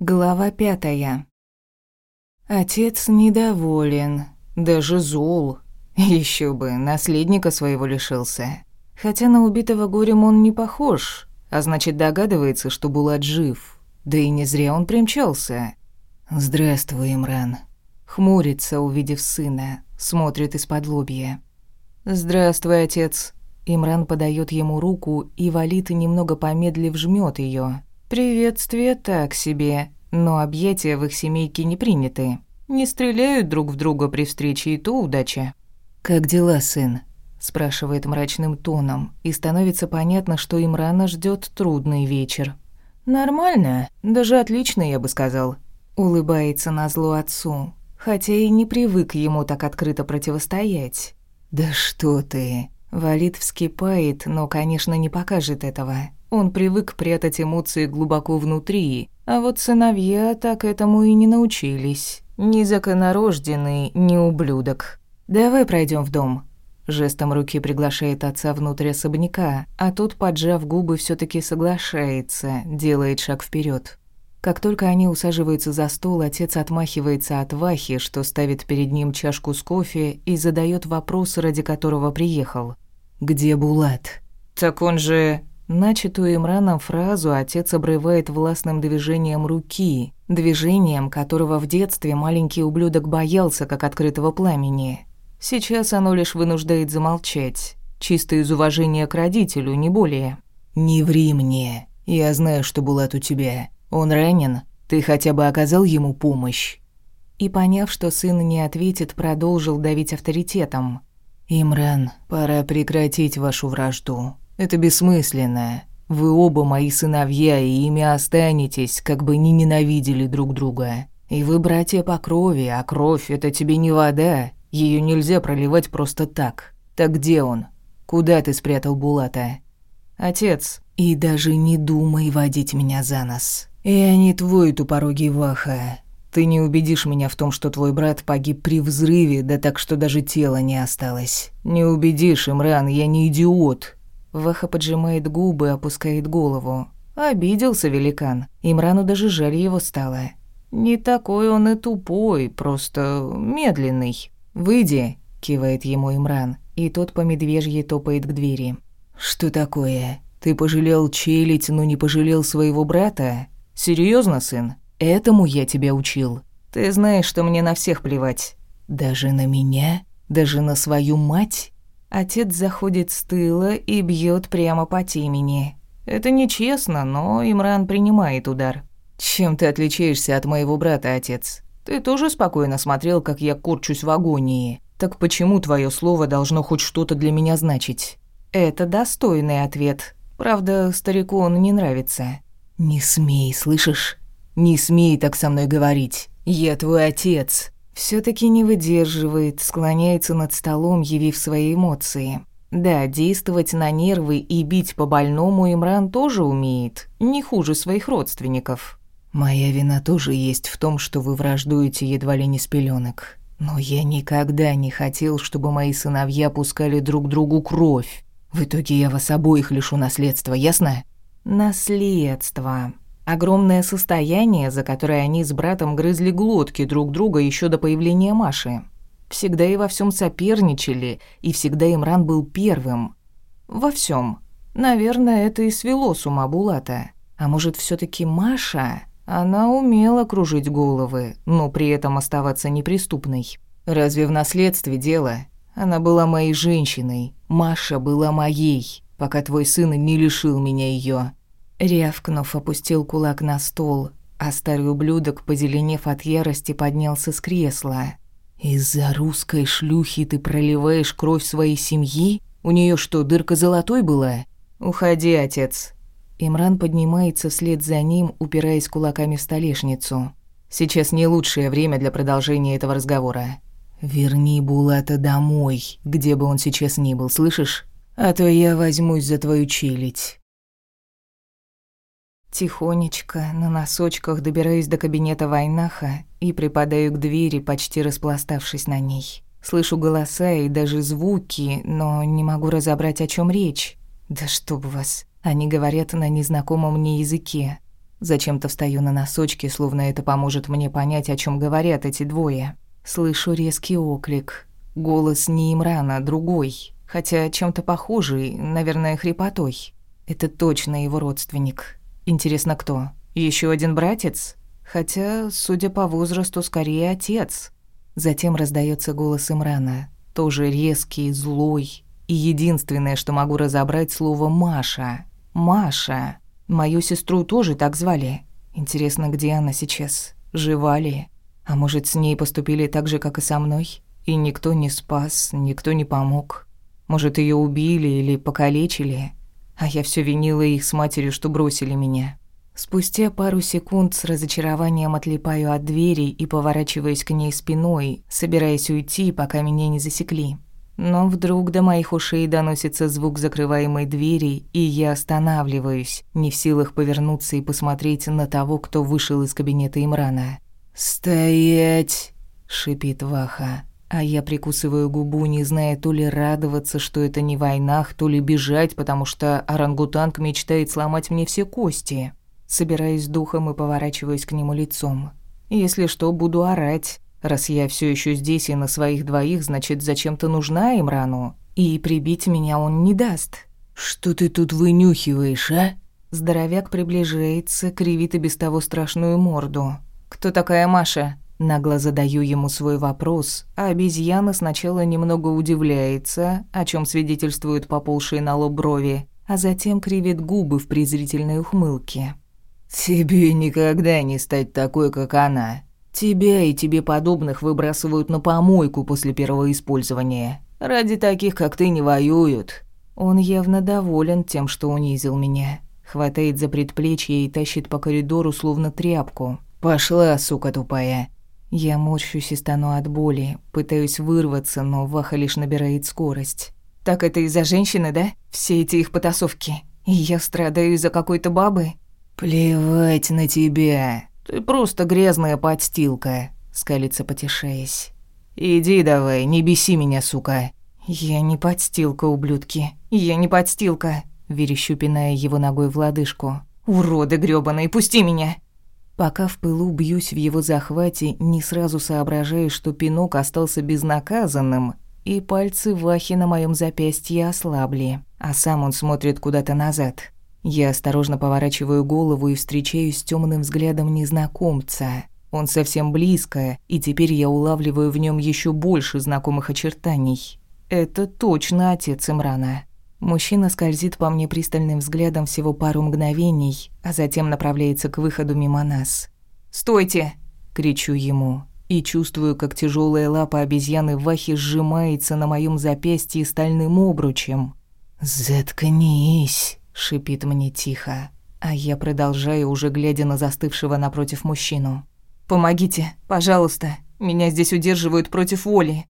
Глава пятая. Отец недоволен, даже зол. Еще бы, наследника своего лишился. Хотя на убитого горем он не похож, а значит догадывается, что Булат жив. Да и не зря он примчался. «Здравствуй, Имран». Хмурится, увидев сына, смотрит из-под лобья. «Здравствуй, отец». Имран подает ему руку, и Валит немного помедлив жмет ее. Приветствие так себе, но объятия в их семейке не приняты. Не стреляют друг в друга при встрече, и то удача. «Как дела, сын?» – спрашивает мрачным тоном, и становится понятно, что им рано ждет трудный вечер. «Нормально, даже отлично, я бы сказал», – улыбается назло отцу, хотя и не привык ему так открыто противостоять. «Да что ты!» Валид вскипает, но, конечно, не покажет этого. Он привык прятать эмоции глубоко внутри, а вот сыновья так этому и не научились. Ни законорожденный, ни ублюдок. «Давай пройдем в дом». Жестом руки приглашает отца внутрь особняка, а тот, поджав губы, все таки соглашается, делает шаг вперед. Как только они усаживаются за стол, отец отмахивается от Вахи, что ставит перед ним чашку с кофе и задает вопрос, ради которого приехал. «Где Булат?» «Так он же...» Начатую Имраном фразу отец обрывает властным движением руки, движением которого в детстве маленький ублюдок боялся, как открытого пламени. Сейчас оно лишь вынуждает замолчать, чисто из уважения к родителю, не более. «Не ври мне. Я знаю, что Булат у тебя. Он ранен. Ты хотя бы оказал ему помощь?» И, поняв, что сын не ответит, продолжил давить авторитетом. «Имран, пора прекратить вашу вражду. Это бессмысленно. Вы оба мои сыновья, и ими останетесь, как бы ни ненавидели друг друга. И вы братья по крови, а кровь — это тебе не вода. Ее нельзя проливать просто так. Так где он? Куда ты спрятал Булата? Отец. И даже не думай водить меня за нос. Я не твой тупорогий Ваха. Ты не убедишь меня в том, что твой брат погиб при взрыве, да так, что даже тела не осталось. Не убедишь, Имран, я не идиот. Ваха поджимает губы, опускает голову. Обиделся великан. Имрану даже жаль его стало. Не такой он и тупой, просто медленный. «Выйди», — кивает ему Имран, и тот по медвежье топает к двери. «Что такое? Ты пожалел челить, но не пожалел своего брата? Серьезно, сын? Этому я тебя учил. Ты знаешь, что мне на всех плевать. Даже на меня? Даже на свою мать?» Отец заходит с тыла и бьет прямо по темени. Это нечестно, но Имран принимает удар. «Чем ты отличаешься от моего брата, отец? Ты тоже спокойно смотрел, как я курчусь в агонии. Так почему твое слово должно хоть что-то для меня значить?» Это достойный ответ. Правда, старику он не нравится. «Не смей, слышишь? Не смей так со мной говорить. Я твой отец все таки не выдерживает, склоняется над столом, явив свои эмоции. Да, действовать на нервы и бить по больному Имран тоже умеет, не хуже своих родственников. Моя вина тоже есть в том, что вы враждуете едва ли не с пеленок. Но я никогда не хотел, чтобы мои сыновья пускали друг другу кровь. В итоге я вас обоих лишу наследства, ясно? Наследство. Огромное состояние, за которое они с братом грызли глотки друг друга еще до появления Маши. Всегда и во всем соперничали, и всегда Имран был первым. Во всем. Наверное, это и свело с ума Булата. А может, все таки Маша? Она умела кружить головы, но при этом оставаться неприступной. Разве в наследстве дело? Она была моей женщиной. Маша была моей, пока твой сын не лишил меня ее. Рявкнув, опустил кулак на стол, а старый ублюдок, позеленев от ярости, поднялся с кресла. «Из-за русской шлюхи ты проливаешь кровь своей семьи? У нее что, дырка золотой была? Уходи, отец». Имран поднимается вслед за ним, упираясь кулаками в столешницу. «Сейчас не лучшее время для продолжения этого разговора. Верни Булата домой, где бы он сейчас ни был, слышишь? А то я возьмусь за твою челядь». Тихонечко, на носочках добираюсь до кабинета Вайнаха и припадаю к двери, почти распластавшись на ней. Слышу голоса и даже звуки, но не могу разобрать, о чем речь. Да чтоб вас. Они говорят на незнакомом мне языке. Зачем-то встаю на носочки, словно это поможет мне понять, о чем говорят эти двое. Слышу резкий оклик. Голос не Имрана, другой, хотя чем-то похожий, наверное, хрипотой. Это точно его родственник. Интересно, кто? Еще один братец? Хотя, судя по возрасту, скорее отец. Затем раздается голос Имрана, тоже резкий, злой. И единственное, что могу разобрать, слово «Маша». «Маша». Мою сестру тоже так звали. Интересно, где она сейчас? Жива ли? А может, с ней поступили так же, как и со мной? И никто не спас, никто не помог. Может, ее убили или покалечили? А я все винила их с матерью, что бросили меня. Спустя пару секунд с разочарованием отлипаю от двери и поворачиваюсь к ней спиной, собираясь уйти, пока меня не засекли. Но вдруг до моих ушей доносится звук закрываемой двери, и я останавливаюсь, не в силах повернуться и посмотреть на того, кто вышел из кабинета Имрана. «Стоять!» — шипит Ваха. А я прикусываю губу, не зная то ли радоваться, что это не войнах, то ли бежать, потому что орангутанг мечтает сломать мне все кости. Собираюсь духом и поворачиваюсь к нему лицом. Если что, буду орать. Раз я все еще здесь и на своих двоих, значит, зачем-то нужна Имрану, и прибить меня он не даст. «Что ты тут вынюхиваешь, а?» Здоровяк приближается, кривит и без того страшную морду. «Кто такая Маша?» Нагло задаю ему свой вопрос, а обезьяна сначала немного удивляется, о чем свидетельствуют поползшие на лоб брови, а затем кривит губы в презрительной ухмылке. «Тебе никогда не стать такой, как она. Тебя и тебе подобных выбрасывают на помойку после первого использования. Ради таких, как ты, не воюют. Он явно доволен тем, что унизил меня. Хватает за предплечье и тащит по коридору, словно тряпку. «Пошла, сука тупая!» Я морщусь и стану от боли, пытаюсь вырваться, но Ваха лишь набирает скорость. «Так это из-за женщины, да? Все эти их потасовки. И я страдаю из-за какой-то бабы?» «Плевать на тебя!» «Ты просто грязная подстилка», — скалится, потешаясь. «Иди давай, не беси меня, сука». «Я не подстилка, ублюдки. Я не подстилка», — верещу, пиная его ногой в лодыжку. «Уроды грёбаные, пусти меня!» Пока в пылу бьюсь в его захвате, не сразу соображаю, что пинок остался безнаказанным, и пальцы Вахи на моем запястье ослабли, а сам он смотрит куда-то назад. Я осторожно поворачиваю голову и встречаюсь с темным взглядом незнакомца. Он совсем близко, и теперь я улавливаю в нем еще больше знакомых очертаний. Это точно отец Имрана. Мужчина скользит по мне пристальным взглядом всего пару мгновений, а затем направляется к выходу мимо нас. «Стойте!» – кричу ему. И чувствую, как тяжелая лапа обезьяны Вахи сжимается на моем запястье стальным обручем. «Заткнись!» шипит мне тихо, а я продолжаю, уже глядя на застывшего напротив мужчину. «Помогите, пожалуйста. Меня здесь удерживают против воли.